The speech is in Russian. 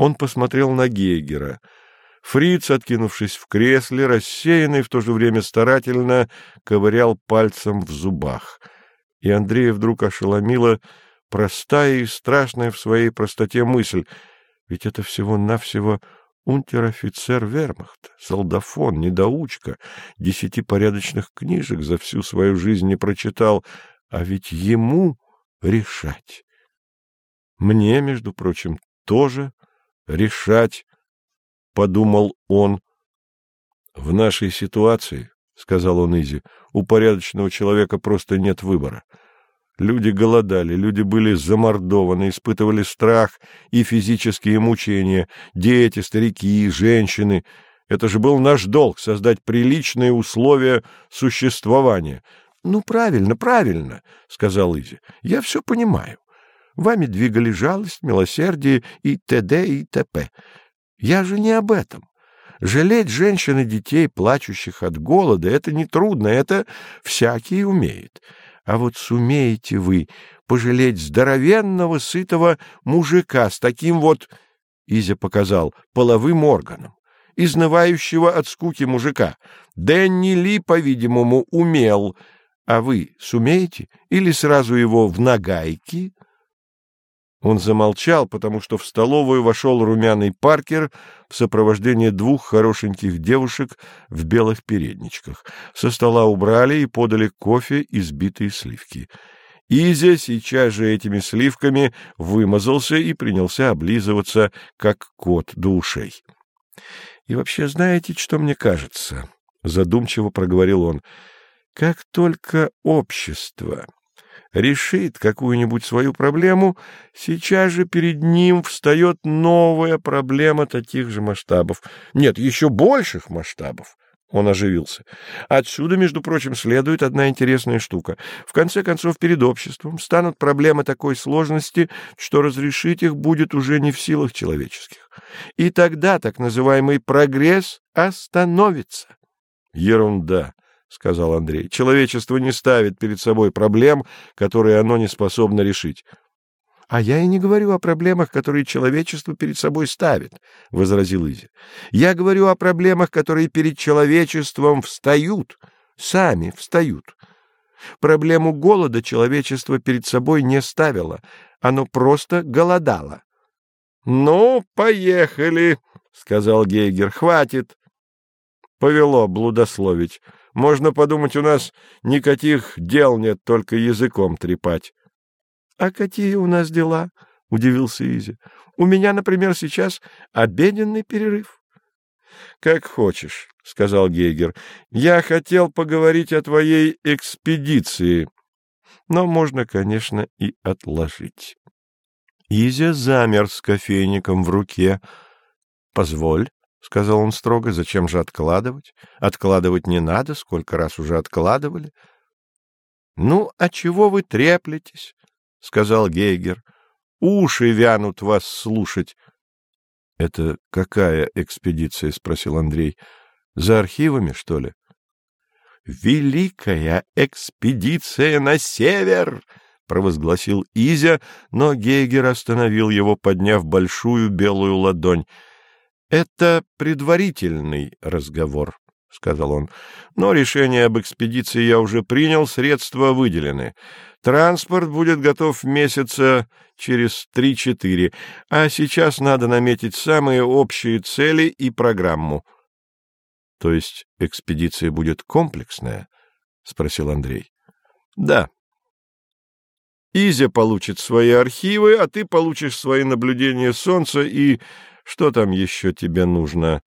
Он посмотрел на Гейгера. Фриц, откинувшись в кресле, рассеянно и в то же время старательно ковырял пальцем в зубах. И Андрея вдруг ошеломила простая и страшная в своей простоте мысль. Ведь это всего-навсего унтер-офицер вермахта, солдафон, недоучка, десяти порядочных книжек за всю свою жизнь не прочитал, а ведь ему решать. Мне, между прочим, тоже решать, — подумал он. — В нашей ситуации, — сказал он Изи, — у порядочного человека просто нет выбора. Люди голодали, люди были замордованы, испытывали страх и физические мучения, дети, старики, женщины. Это же был наш долг — создать приличные условия существования. — Ну, правильно, правильно, — сказал Изи. — Я все понимаю. Вами двигали жалость, милосердие и т.д. и т.п. Я же не об этом. Жалеть женщин и детей, плачущих от голода, это нетрудно, это всякий умеет. А вот сумеете вы пожалеть здоровенного, сытого мужика с таким вот, Изя показал, половым органом, изнывающего от скуки мужика. Дэнни Ли, по-видимому, умел, а вы сумеете? Или сразу его в нагайки? Он замолчал, потому что в столовую вошел румяный Паркер в сопровождении двух хорошеньких девушек в белых передничках. Со стола убрали и подали кофе и сбитые сливки. Изя сейчас же этими сливками вымазался и принялся облизываться, как кот до ушей. — И вообще, знаете, что мне кажется? — задумчиво проговорил он. — Как только общество решит какую-нибудь свою проблему, сейчас же перед ним встает новая проблема таких же масштабов. Нет, еще больших масштабов. Он оживился. Отсюда, между прочим, следует одна интересная штука. В конце концов, перед обществом станут проблемы такой сложности, что разрешить их будет уже не в силах человеческих. И тогда так называемый прогресс остановится. Ерунда. — сказал Андрей. — Человечество не ставит перед собой проблем, которые оно не способно решить. — А я и не говорю о проблемах, которые человечество перед собой ставит, — возразил Изи. — Я говорю о проблемах, которые перед человечеством встают, сами встают. Проблему голода человечество перед собой не ставило, оно просто голодало. — Ну, поехали, — сказал Гейгер. — Хватит. Повело блудословить. Можно подумать, у нас никаких дел нет, только языком трепать. — А какие у нас дела? — удивился Изи. — У меня, например, сейчас обеденный перерыв. — Как хочешь, — сказал Гейгер. — Я хотел поговорить о твоей экспедиции, но можно, конечно, и отложить. Изя замер с кофейником в руке. — Позволь, — сказал он строго, — зачем же откладывать? Откладывать не надо, сколько раз уже откладывали. — Ну, а чего вы треплетесь? — сказал Гейгер. — Уши вянут вас слушать. — Это какая экспедиция? — спросил Андрей. — За архивами, что ли? — Великая экспедиция на север! — провозгласил Изя, но Гейгер остановил его, подняв большую белую ладонь —— Это предварительный разговор, — сказал он. — Но решение об экспедиции я уже принял, средства выделены. Транспорт будет готов месяца через три-четыре, а сейчас надо наметить самые общие цели и программу. — То есть экспедиция будет комплексная? — спросил Андрей. — Да. Изя получит свои архивы, а ты получишь свои наблюдения Солнца и что там еще тебе нужно?